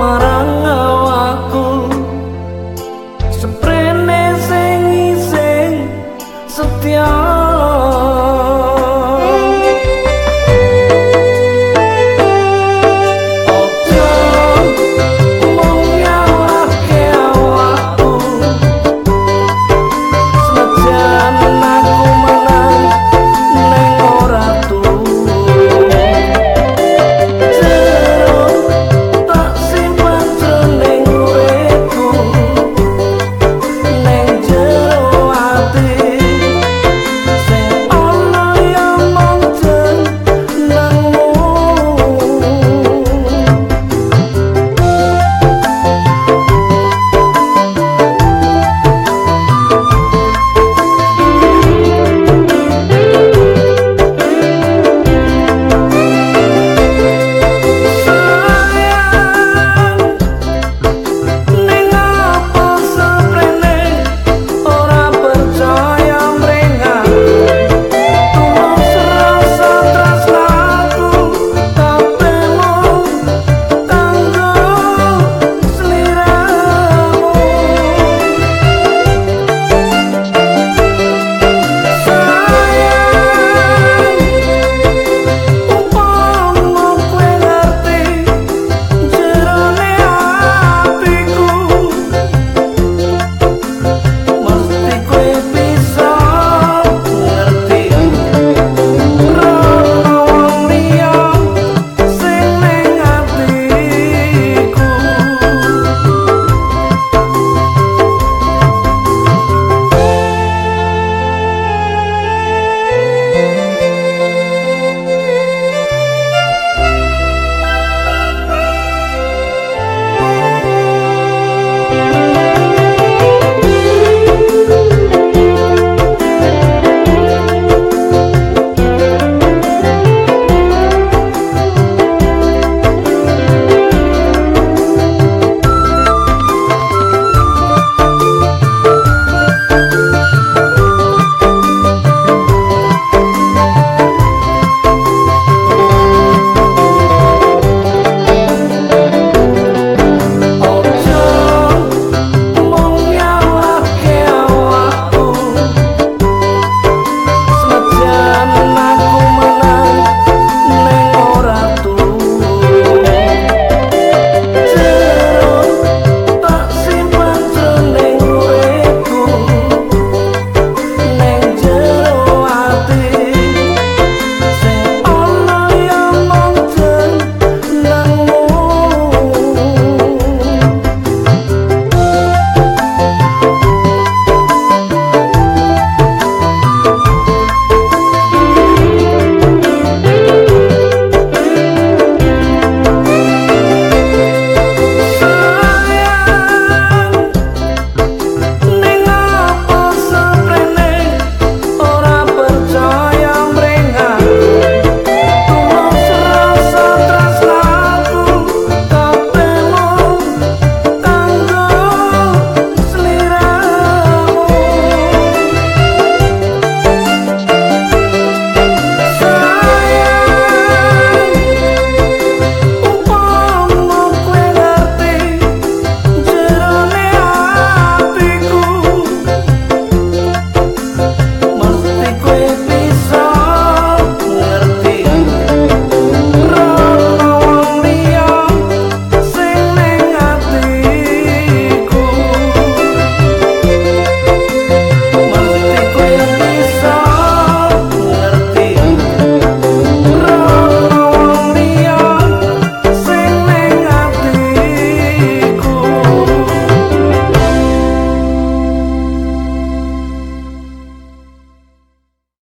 marah